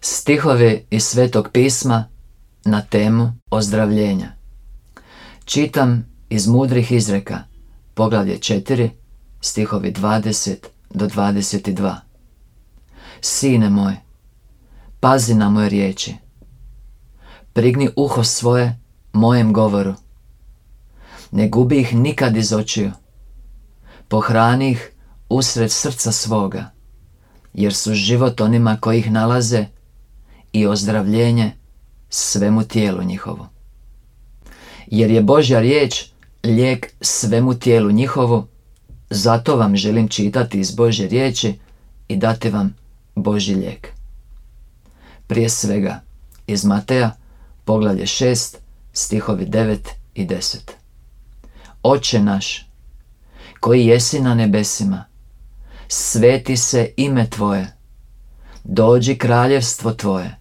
Stihovi iz Svetog pisma na temu ozdravljenja. Čitam iz mudrih izreka, poglavlje 4, stihovi 20 do 22. Sine moj, pazi na moje riječi. Prigni uho svoje mojem govoru. Ne gubi ih nikad iz očiju. Pohrani ih usred srca svoga, jer su život onima koji ih nalaze i ozdravljenje svemu tijelu njihovu. Jer je Božja riječ lijek svemu tijelu njihovu, zato vam želim čitati iz Božje riječi i dati vam Božji lijek. Prije svega, iz Mateja, poglavlje 6, stihovi 9 i 10. Oče naš, koji jesi na nebesima, sveti se ime Tvoje, dođi kraljevstvo Tvoje,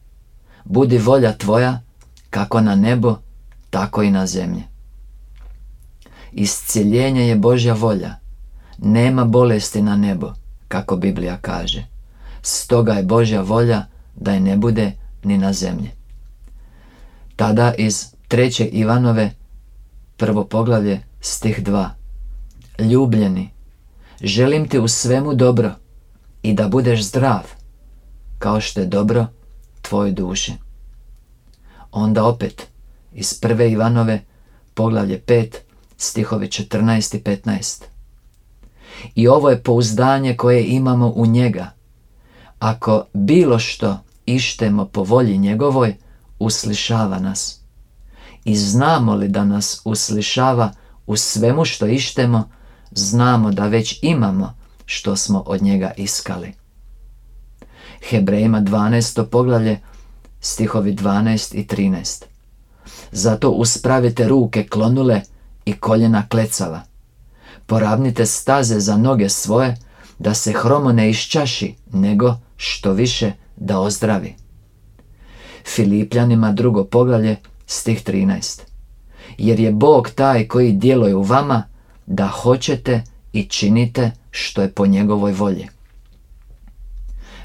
budi volja Tvoja, kako na nebo, tako i na zemlji. Iscijeljenje je Božja volja, nema bolesti na nebo, kako Biblija kaže. Stoga je Božja volja da je ne bude ni na zemlji. Tada iz treće Ivanove, prvo poglavlje, stih 2. Ljubljeni, želim ti u svemu dobro i da budeš zdrav, kao što je dobro tvojoj duši. Onda opet, iz prve Ivanove, poglavlje 5, stihovi 14 i 15. I ovo je pouzdanje koje imamo u njega. Ako bilo što ištemo po volji njegovoj, uslišava nas. I znamo li da nas uslišava u svemu što ištemo, znamo da već imamo što smo od njega iskali. Hebrejima 12. poglavlje, stihovi 12 i 13. Zato uspravite ruke klonule i koljena klecava. Poravnite staze za noge svoje, da se hromo ne iščaši, nego što više da ozdravi. Filipljanima drugo poglavlje, stih 13. Jer je Bog taj koji djeluje u vama da hoćete i činite što je po njegovoj volji.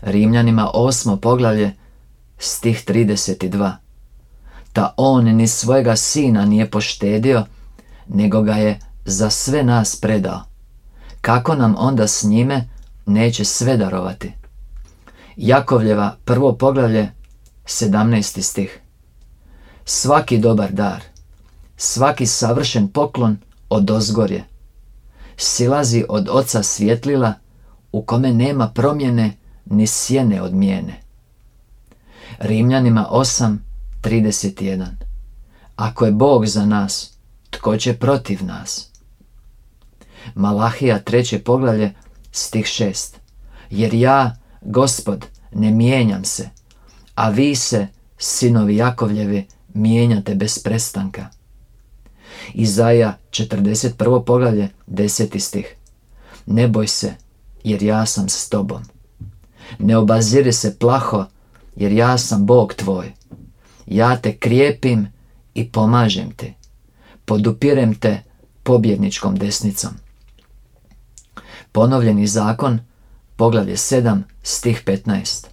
Rimljanima osmo poglavlje, stih 32. Ta on ni svojega sina nije poštedio, nego ga je za sve nas predao. Kako nam onda s njime neće sve darovati? Jakovljeva prvo poglavlje, 17. stih. Svaki dobar dar, svaki savršen poklon od ozgorje, silazi od oca svjetlila u kome nema promjene ni sjene od mijene. Rimljanima 8.31 Ako je Bog za nas, tko će protiv nas? Malahija treće poglavlje, stih 6 Jer ja, gospod, ne mijenjam se, a vi se, sinovi Jakovljevi, mijenjate bez prestanka. Izaja 41. poglavlje, 10. stih. Ne boj se, jer ja sam s tobom. Ne obaziri se plaho, jer ja sam Bog tvoj. Ja te krijepim i pomažem te. Podupirem te pobjedničkom desnicom. Ponovljeni zakon, poglavlje 7, stih 15.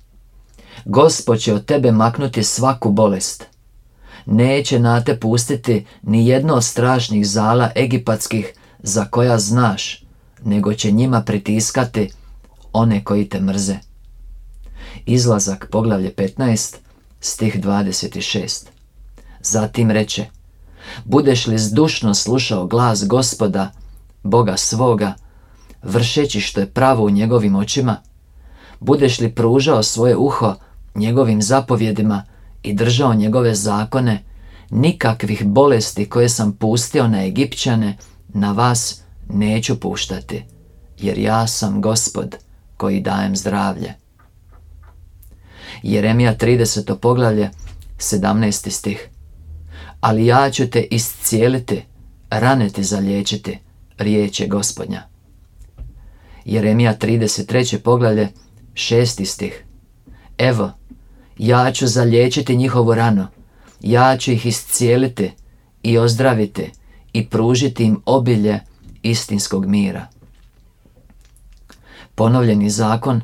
Gospod će od tebe maknuti svaku bolest. Neće na te pustiti ni jedno od strašnih zala egipatskih za koja znaš, nego će njima pritiskati one koji te mrze. Izlazak poglavlje 15, stih 26. Zatim reče, budeš li zdušno slušao glas gospoda, Boga svoga, vršeći što je pravo u njegovim očima, budeš li pružao svoje uho njegovim zapovjedima i držao njegove zakone, nikakvih bolesti koje sam pustio na Egipćane, na vas neću puštati, jer ja sam gospod koji dajem zdravlje. Jeremija 30. poglavlje, 17. stih. Ali ja ću te iscijeliti, rane ti zaliječiti, riječ je gospodnja. Jeremija 33. poglavlje, 6. stih. Evo, ja ću zaliječiti njihovu ranu, ja ću ih iscijeliti i ozdraviti i pružiti im obilje istinskog mira. Ponovljeni zakon,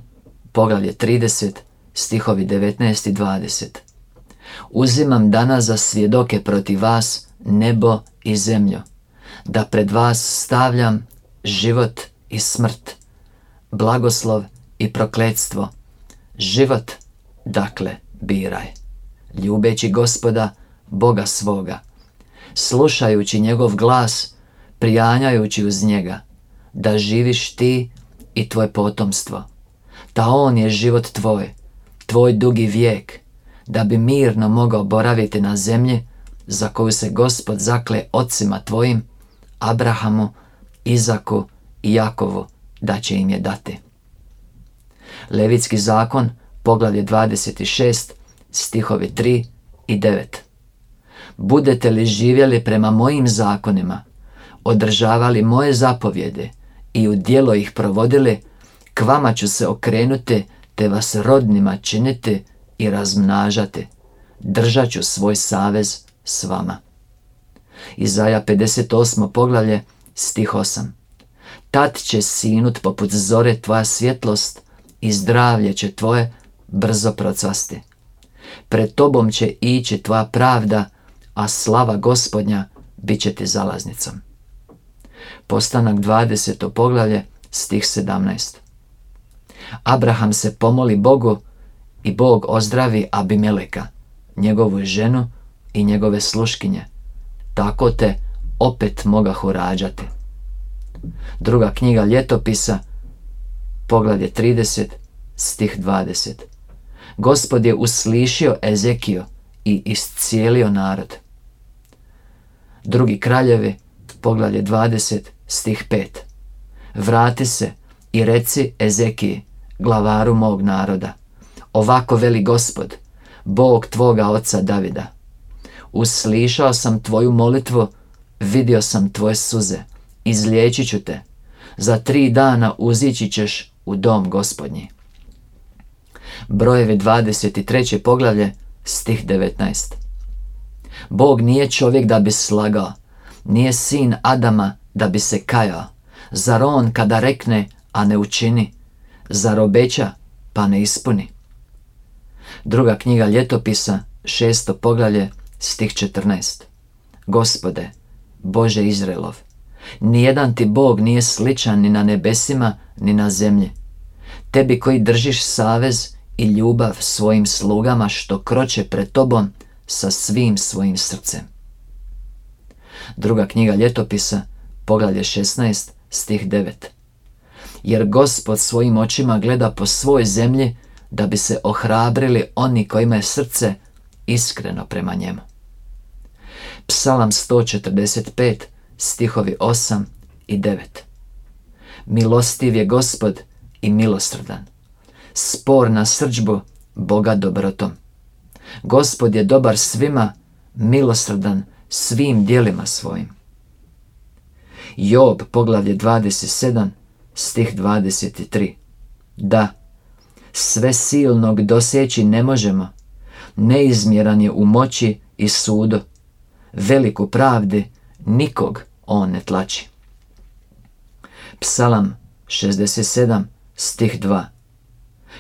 poglavlje 30, stihovi 19 i 20. Uzimam danas za svjedoke protiv vas nebo i zemlju, da pred vas stavljam život i smrt, blagoslov i prokletstvo. Život, dakle, biraj, ljubeći gospoda, Boga svoga, slušajući njegov glas, prijanjajući uz njega, da živiš ti i tvoje potomstvo. Da on je život tvoj, tvoj dugi vijek, da bi mirno mogao boraviti na zemlji za koju se gospod zakle ocima tvojim, Abrahamu, Izaku i Jakovu, da će im je dati. Levitski zakon, poglavlje 26, stihovi 3 i 9. Budete li živjeli prema mojim zakonima, održavali moje zapovjede i u dijelo ih provodili, k vama ću se okrenuti te vas rodnima činiti i razmnažati. Držat ću svoj savez s vama. Izaja 58. poglavlje, stih 8. Tad će sinut poput zore tvoja svjetlost i zdravlje će tvoje brzo procvasti. Pred tobom će ići tvoja pravda, a slava gospodnja bit će ti zalaznicom. Postanak 20. poglavlje, stih 17. Abraham se pomoli Bogu i Bog ozdravi Abimeleka, njegovu ženu i njegove sluškinje. Tako te opet mogahu rađati. Druga knjiga ljetopisa, poglavlje 30, stih 20. Gospod je uslišio Ezekio i iscijelio narod. Drugi kraljevi, poglavlje 20, stih 5. Vrati se i reci Ezekiji, glavaru mog naroda. Ovako veli gospod, Bog tvoga oca Davida. Uslišao sam tvoju molitvu, vidio sam tvoje suze, izliječit ću te. Za tri dana uzići ćeš u dom gospodnji. Brojevi 23. poglavlje, stih 19. Bog nije čovjek da bi slagao, nije sin Adama da bi se kajao. Zar on kada rekne, a ne učini? Zar obeća, pa ne ispuni? Druga knjiga ljetopisa, šesto poglavlje, stih 14. Gospode, Bože Izraelov, nijedan ti Bog nije sličan ni na nebesima, ni na zemlji. Tebi koji držiš savez i ljubav svojim slugama što kroče pred tobom sa svim svojim srcem. Druga knjiga ljetopisa, poglavlje 16, stih 9. Jer gospod svojim očima gleda po svoj zemlji da bi se ohrabrili oni kojima je srce iskreno prema njemu. Psalam 145, stihovi 8 i 9. Milostiv je gospod i milosrdan. Spor na srđbu Boga dobrotom. Gospod je dobar svima, milosrdan svim dijelima svojim. Job, poglavlje 27, stih 23. Da, sve silnog doseći ne možemo, neizmjeran je u moći i sudu, veliku pravdi nikog on ne tlači. Psalam 67, stih 2.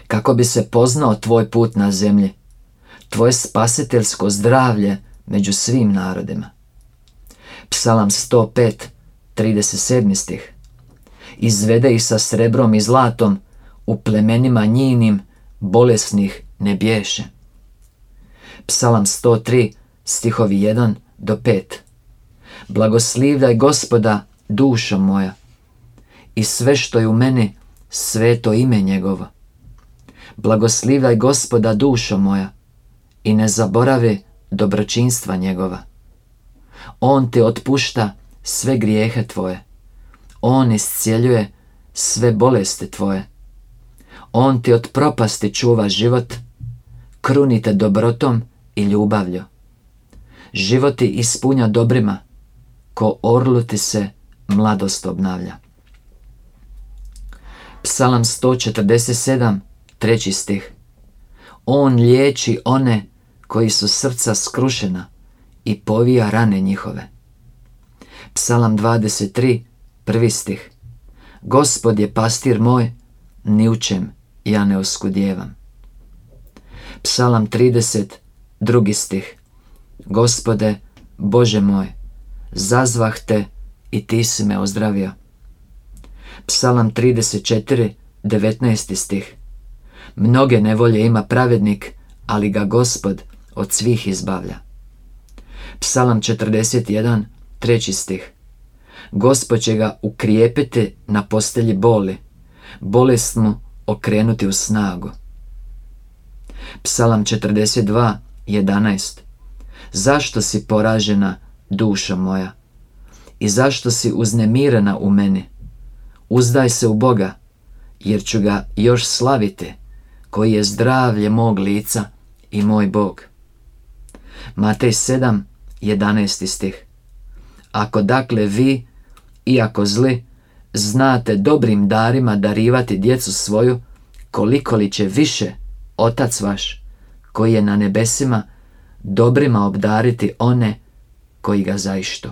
Kako bi se poznao tvoj put na zemlji, tvoje spasiteljsko zdravlje među svim narodima. Psalam 105, 37 stih. Izvede ih sa srebrom i zlatom, u plemenima njinim bolesnih ne bješe. Psalam 103, stihovi 1 do 5. Blagoslivljaj gospoda, dušo moja, i sve što je u meni, sveto ime njegovo. Blagoslivljaj gospoda, dušo moja, i ne zaboravi dobročinstva njegova. On ti otpušta sve grijehe tvoje. On iscijeljuje sve bolesti tvoje. On ti od propasti čuva život, krunite dobrotom i ljubavlju. Život ti ispunja dobrima, ko orlu ti se mladost obnavlja. Psalam 147, treći stih. On liječi one koji su srca skrušena i povija rane njihove. Psalam 23, prvi stih. Gospod je pastir moj, ni u čem ja ne oskudjevam. Psalam 30, drugi stih. Gospode, Bože moj, zazvah te i ti si me ozdravio. Psalam 34, 19. stih. Mnoge nevolje ima pravednik, ali ga gospod od svih izbavlja. Psalam 41, treći stih. Gospod će ga ukrijepiti na postelji boli, bolest mu okrenuti u snagu. Psalam 42, 11. Zašto si poražena, duša moja? I zašto si uznemirena u meni? Uzdaj se u Boga, jer ću ga još slaviti, koji je zdravlje mog lica i moj Bog. Matej 7, 11. stih. Ako dakle vi, iako zli, znate dobrim darima darivati djecu svoju, koliko li će više Otac vaš, koji je na nebesima, dobrima obdariti one koji ga zaištu.